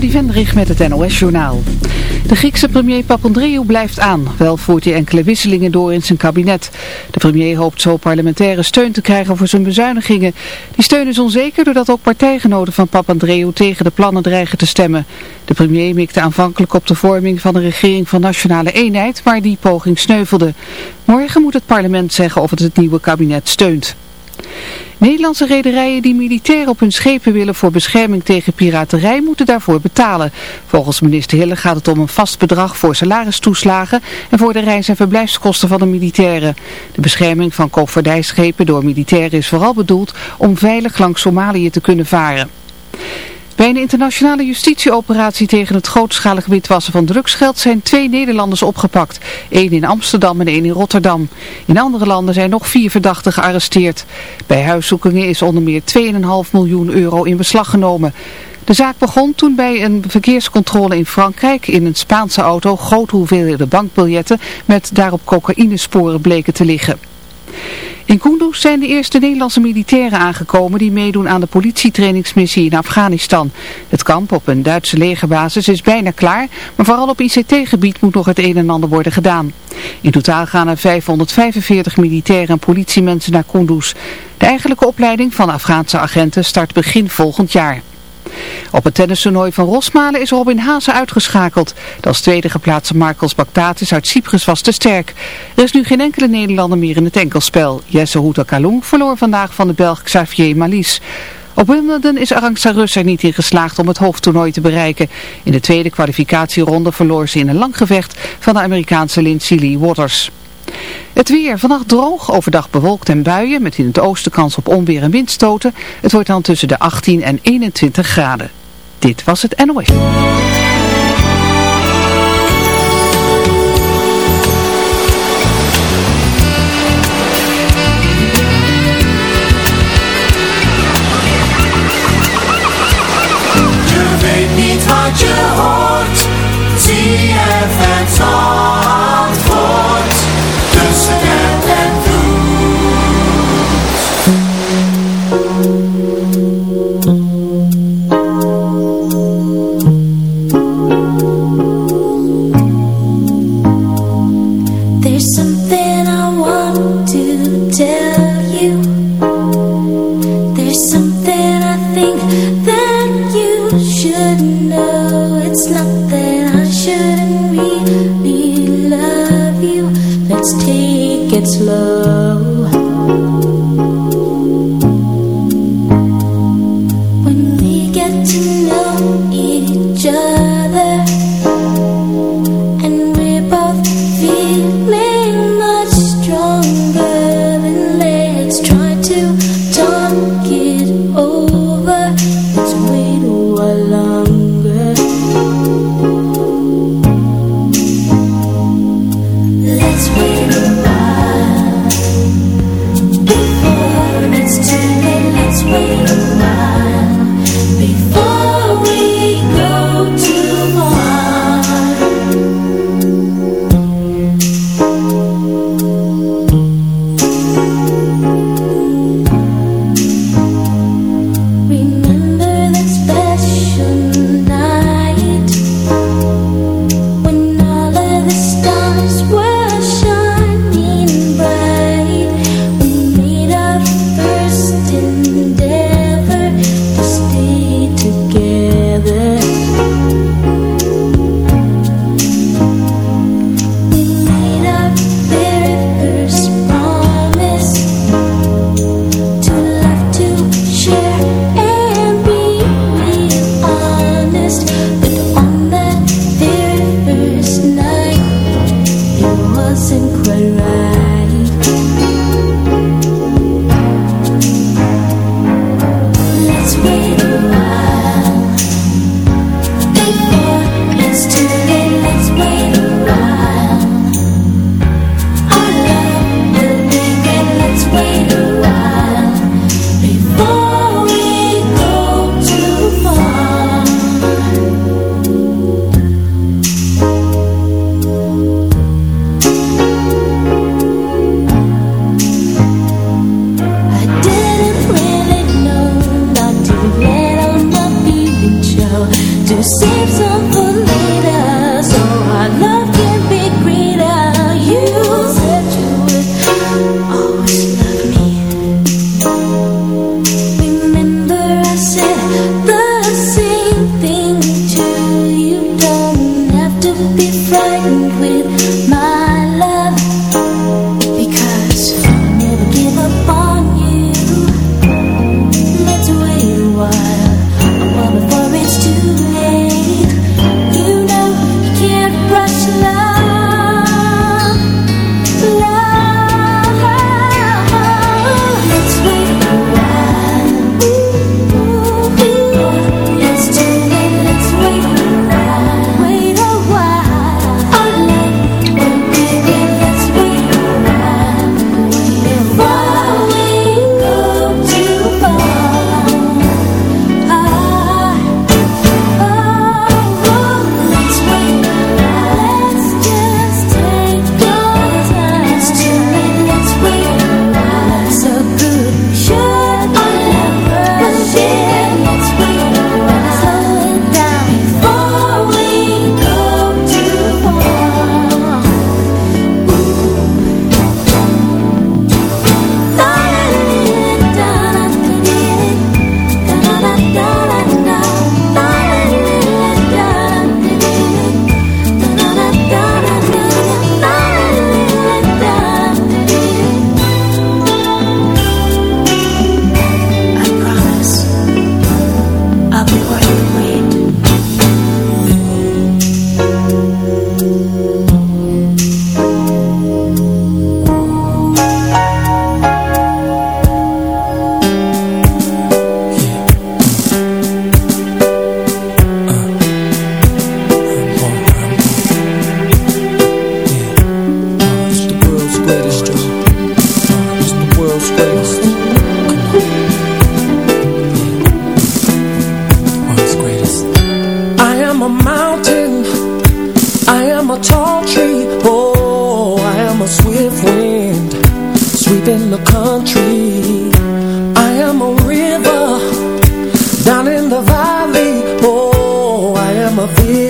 Trudy met het NOS-journaal. De Griekse premier Papandreou blijft aan. Wel voert hij enkele wisselingen door in zijn kabinet. De premier hoopt zo parlementaire steun te krijgen voor zijn bezuinigingen. Die steun is onzeker doordat ook partijgenoten van Papandreou tegen de plannen dreigen te stemmen. De premier mikte aanvankelijk op de vorming van een regering van nationale eenheid, maar die poging sneuvelde. Morgen moet het parlement zeggen of het het nieuwe kabinet steunt. Nederlandse rederijen die militair op hun schepen willen voor bescherming tegen piraterij moeten daarvoor betalen. Volgens minister Hille gaat het om een vast bedrag voor salaristoeslagen en voor de reis- en verblijfskosten van de militairen. De bescherming van koopvaardijschepen door militairen is vooral bedoeld om veilig langs Somalië te kunnen varen. Bij een internationale justitieoperatie tegen het grootschalig witwassen van drugsgeld zijn twee Nederlanders opgepakt. Eén in Amsterdam en één in Rotterdam. In andere landen zijn nog vier verdachten gearresteerd. Bij huiszoekingen is onder meer 2,5 miljoen euro in beslag genomen. De zaak begon toen bij een verkeerscontrole in Frankrijk in een Spaanse auto grote hoeveelheden bankbiljetten met daarop cocaïnesporen bleken te liggen. In Kunduz zijn de eerste Nederlandse militairen aangekomen die meedoen aan de politietrainingsmissie in Afghanistan. Het kamp op een Duitse legerbasis is bijna klaar, maar vooral op ICT-gebied moet nog het een en ander worden gedaan. In totaal gaan er 545 militairen en politiemensen naar Kunduz. De eigenlijke opleiding van Afghaanse agenten start begin volgend jaar. Op het tennistoernooi van Rosmalen is Robin Haase uitgeschakeld. De als tweede geplaatste Marcos Bactatis uit Cyprus was te sterk. Er is nu geen enkele Nederlander meer in het enkelspel. Jesse Houta Kalung verloor vandaag van de Belg Xavier Malis. Op Wimbledon is Arantxa Rus er niet in geslaagd om het hoofdtoernooi te bereiken. In de tweede kwalificatieronde verloor ze in een lang gevecht van de Amerikaanse Lindsay Waters. Het weer, vannacht droog, overdag bewolkt en buien, met in het oosten kans op onweer en windstoten. Het wordt dan tussen de 18 en 21 graden. Dit was het NOS. Je je hoort. Zie het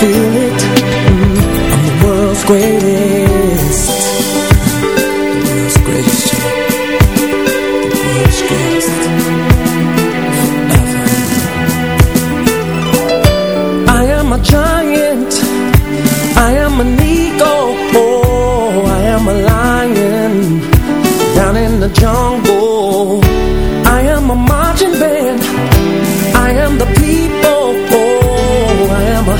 feel it mm, I'm the world's greatest. The world's greatest. The world's greatest. Ever. I am a giant. I am an eagle. Oh, I am a lion. Down in the jungle.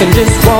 can just walk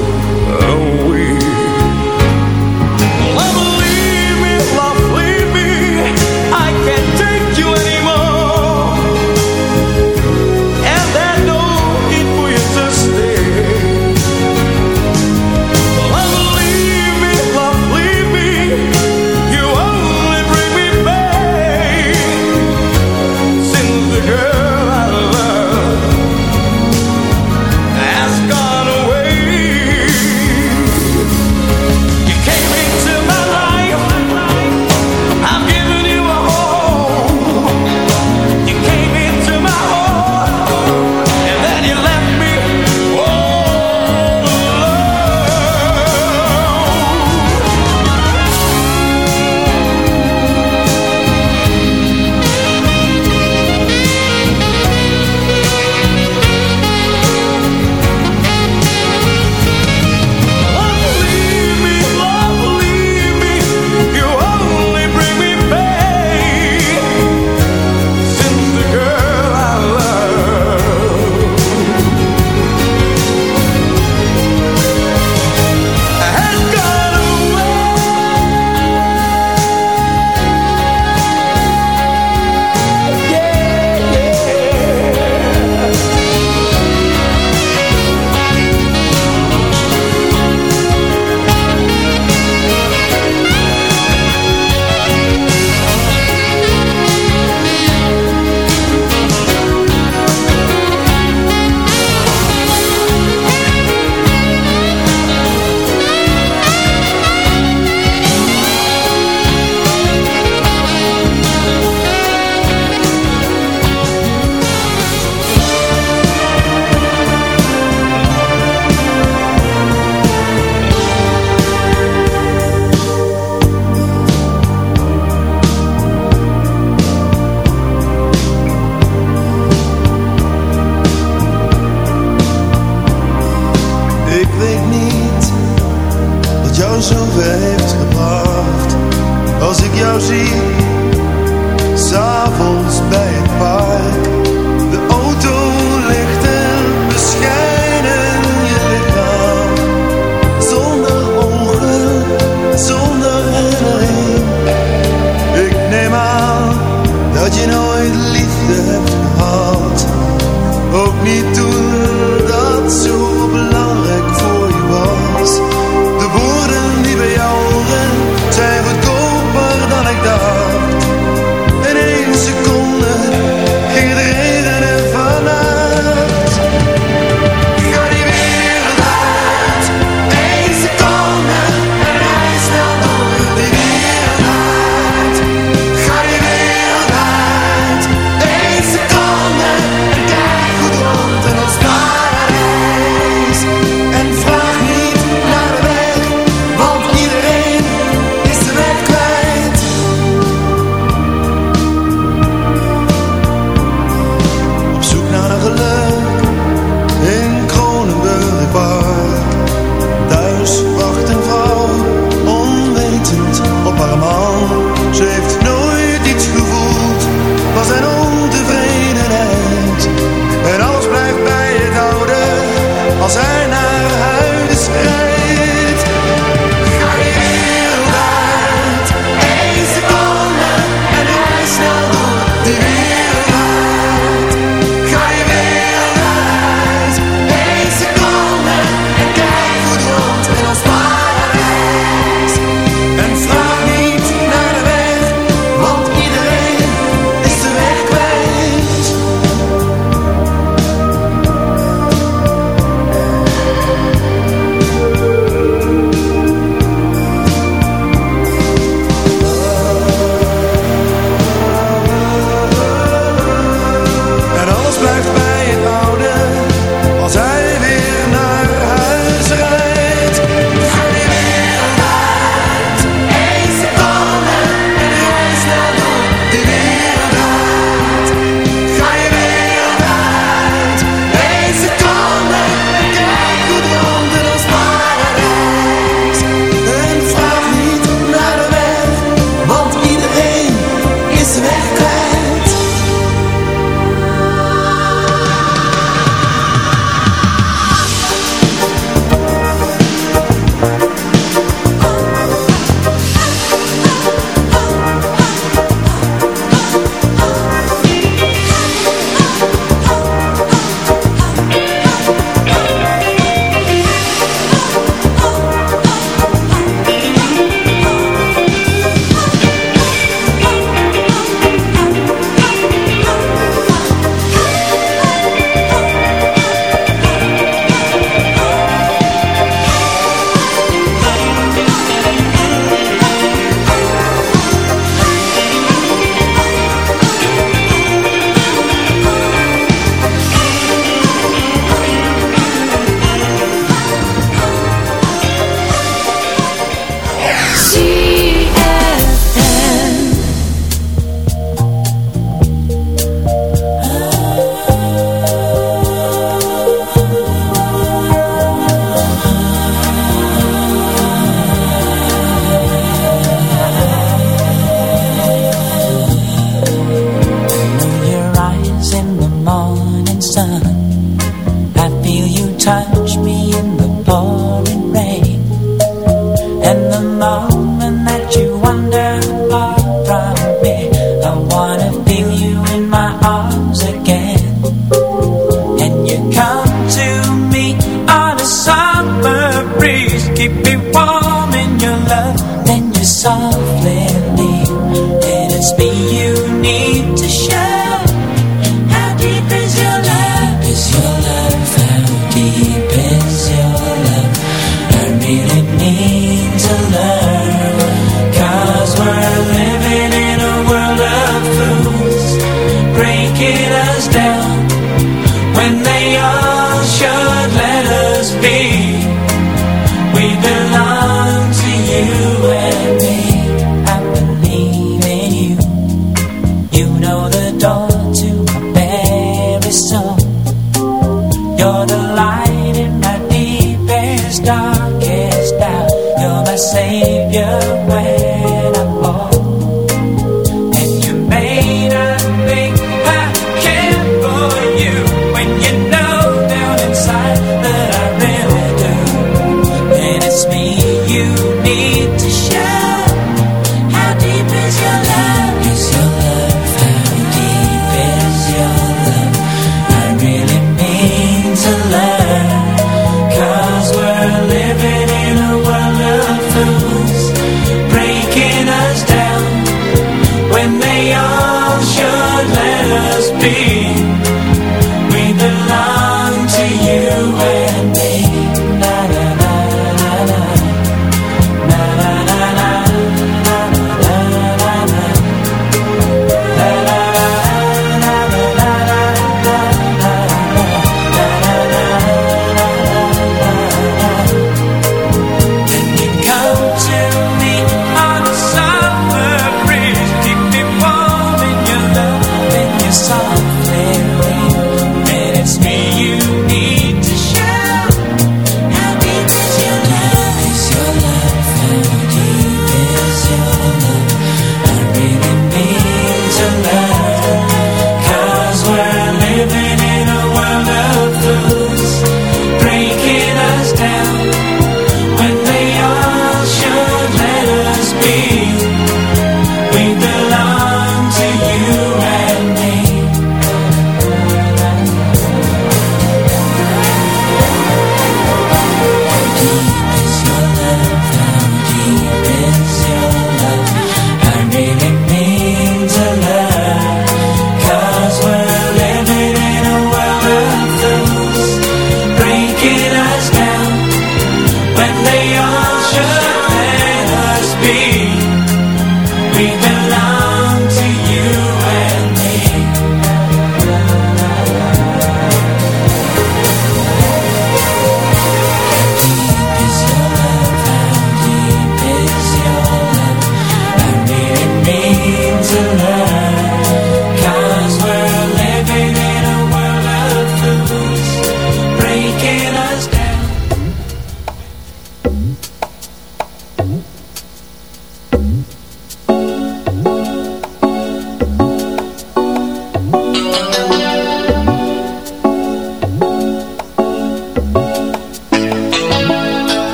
als ik jou zie.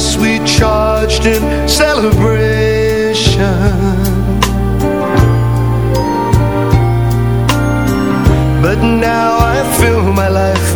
glass we charged in celebration. But now I feel my life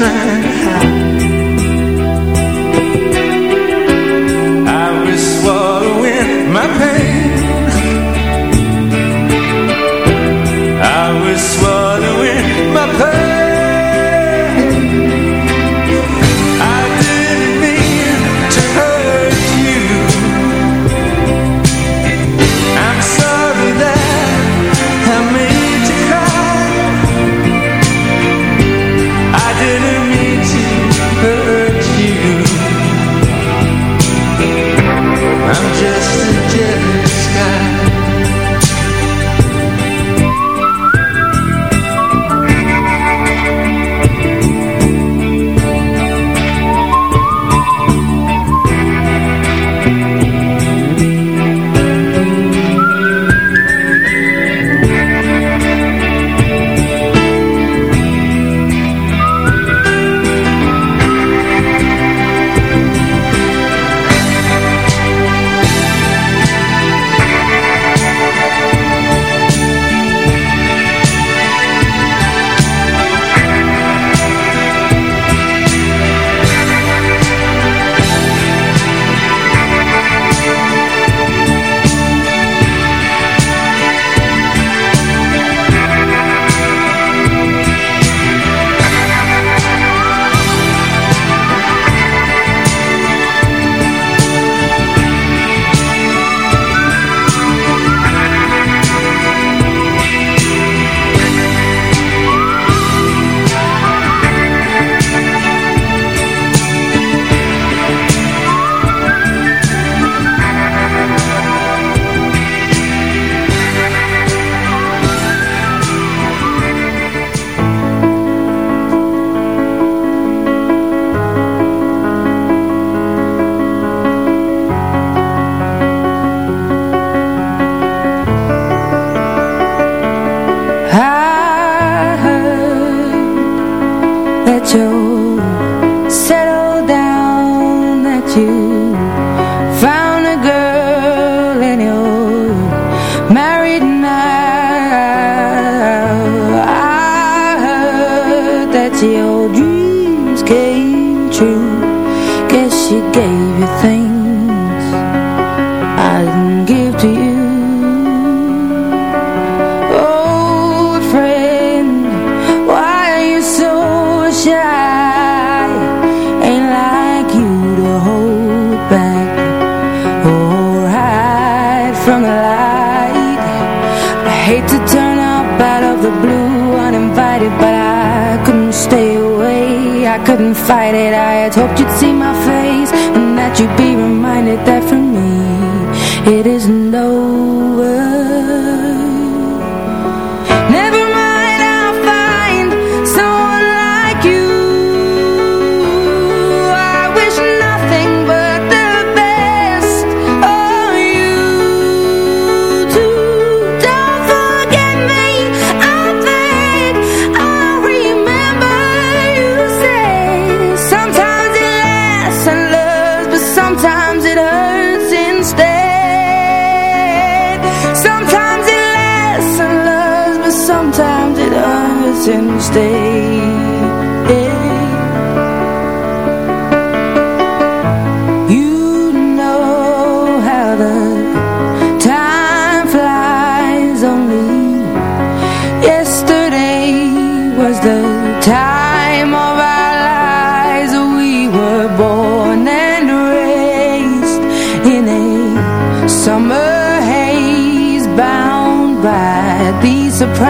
shine. Sometimes it hurts instead You know how the time flies only Yesterday was the time of our lives. We were born and raised in a summer haze Bound by the surprise